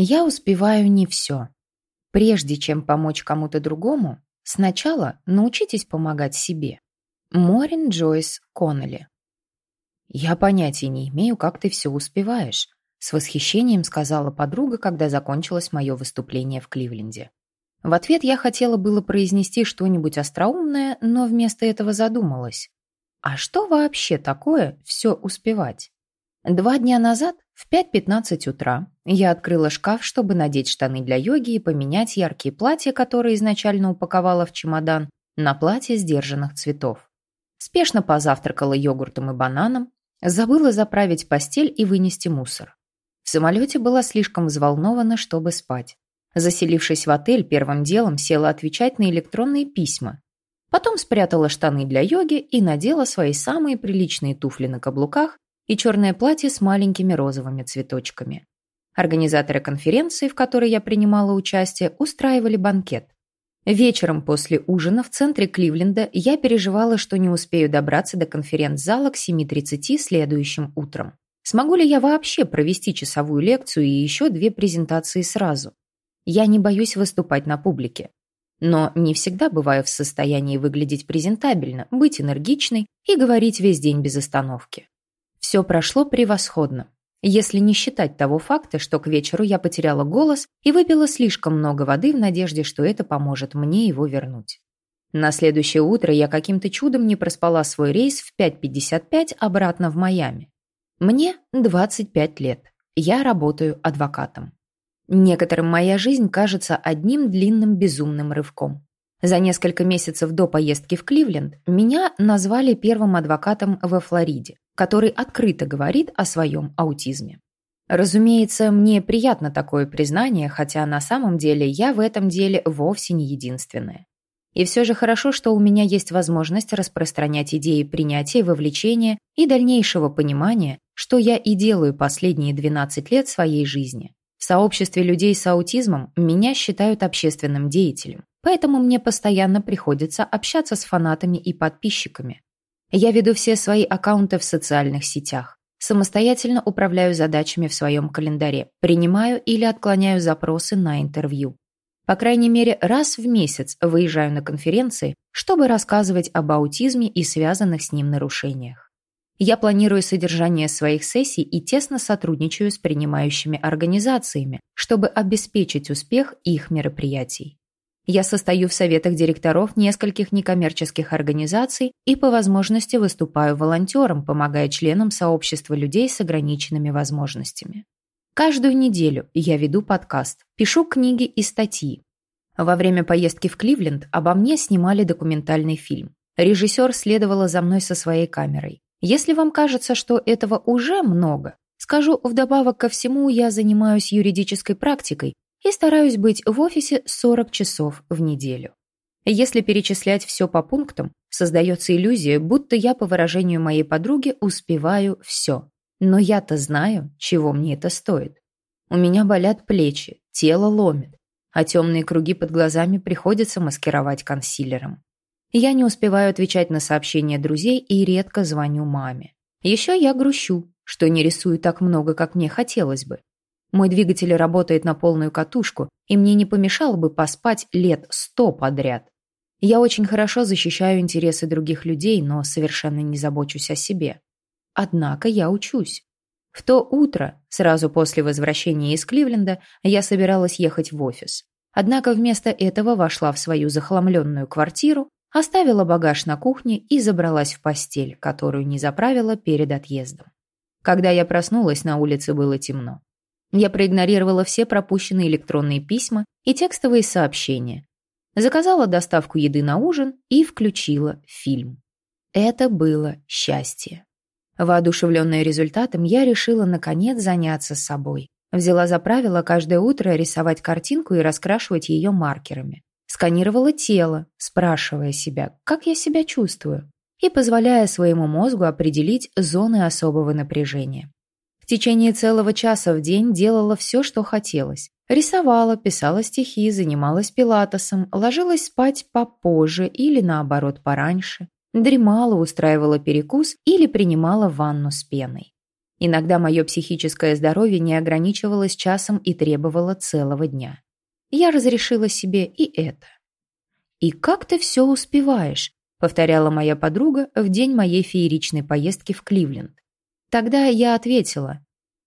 Я успеваю не все. Прежде чем помочь кому-то другому, сначала научитесь помогать себе. Морин Джойс Коннелли. «Я понятия не имею, как ты все успеваешь», с восхищением сказала подруга, когда закончилось мое выступление в Кливленде. В ответ я хотела было произнести что-нибудь остроумное, но вместо этого задумалась. А что вообще такое все успевать? Два дня назад, в 5.15 утра, я открыла шкаф, чтобы надеть штаны для йоги и поменять яркие платья, которые изначально упаковала в чемодан, на платье сдержанных цветов. Спешно позавтракала йогуртом и бананом, забыла заправить постель и вынести мусор. В самолете была слишком взволнована, чтобы спать. Заселившись в отель, первым делом села отвечать на электронные письма. Потом спрятала штаны для йоги и надела свои самые приличные туфли на каблуках и черное платье с маленькими розовыми цветочками. Организаторы конференции, в которой я принимала участие, устраивали банкет. Вечером после ужина в центре Кливленда я переживала, что не успею добраться до конференц-зала к 7.30 следующим утром. Смогу ли я вообще провести часовую лекцию и еще две презентации сразу? Я не боюсь выступать на публике. Но не всегда бываю в состоянии выглядеть презентабельно, быть энергичной и говорить весь день без остановки. Все прошло превосходно. Если не считать того факта, что к вечеру я потеряла голос и выпила слишком много воды в надежде, что это поможет мне его вернуть. На следующее утро я каким-то чудом не проспала свой рейс в 5.55 обратно в Майами. Мне 25 лет. Я работаю адвокатом. Некоторым моя жизнь кажется одним длинным безумным рывком. За несколько месяцев до поездки в Кливленд меня назвали первым адвокатом во Флориде, который открыто говорит о своем аутизме. Разумеется, мне приятно такое признание, хотя на самом деле я в этом деле вовсе не единственная. И все же хорошо, что у меня есть возможность распространять идеи принятия, вовлечения и дальнейшего понимания, что я и делаю последние 12 лет своей жизни. В сообществе людей с аутизмом меня считают общественным деятелем, поэтому мне постоянно приходится общаться с фанатами и подписчиками. Я веду все свои аккаунты в социальных сетях, самостоятельно управляю задачами в своем календаре, принимаю или отклоняю запросы на интервью. По крайней мере, раз в месяц выезжаю на конференции, чтобы рассказывать об аутизме и связанных с ним нарушениях. Я планирую содержание своих сессий и тесно сотрудничаю с принимающими организациями, чтобы обеспечить успех их мероприятий. Я состою в советах директоров нескольких некоммерческих организаций и по возможности выступаю волонтером, помогая членам сообщества людей с ограниченными возможностями. Каждую неделю я веду подкаст, пишу книги и статьи. Во время поездки в Кливленд обо мне снимали документальный фильм. Режиссер следовала за мной со своей камерой. Если вам кажется, что этого уже много, скажу, вдобавок ко всему я занимаюсь юридической практикой и стараюсь быть в офисе 40 часов в неделю. Если перечислять все по пунктам, создается иллюзия, будто я, по выражению моей подруги, успеваю все. Но я-то знаю, чего мне это стоит. У меня болят плечи, тело ломит, а темные круги под глазами приходится маскировать консилером. Я не успеваю отвечать на сообщения друзей и редко звоню маме. Еще я грущу, что не рисую так много, как мне хотелось бы. Мой двигатель работает на полную катушку, и мне не помешало бы поспать лет сто подряд. Я очень хорошо защищаю интересы других людей, но совершенно не забочусь о себе. Однако я учусь. В то утро, сразу после возвращения из Кливленда, я собиралась ехать в офис. Однако вместо этого вошла в свою захламленную квартиру, Оставила багаж на кухне и забралась в постель, которую не заправила перед отъездом. Когда я проснулась, на улице было темно. Я проигнорировала все пропущенные электронные письма и текстовые сообщения. Заказала доставку еды на ужин и включила фильм. Это было счастье. Воодушевленная результатом, я решила наконец заняться собой. Взяла за правило каждое утро рисовать картинку и раскрашивать ее маркерами. Сканировала тело, спрашивая себя, как я себя чувствую, и позволяя своему мозгу определить зоны особого напряжения. Течение целого часа в день делала все, что хотелось. Рисовала, писала стихи, занималась пилатесом, ложилась спать попозже или, наоборот, пораньше. Дремала, устраивала перекус или принимала ванну с пеной. Иногда мое психическое здоровье не ограничивалось часом и требовало целого дня. Я разрешила себе и это. «И как ты все успеваешь?» — повторяла моя подруга в день моей фееричной поездки в Кливленд. Тогда я ответила,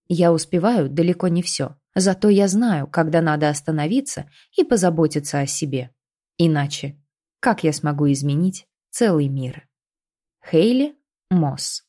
«Я успеваю далеко не все, зато я знаю, когда надо остановиться и позаботиться о себе. Иначе, как я смогу изменить целый мир?» Хейли Мосс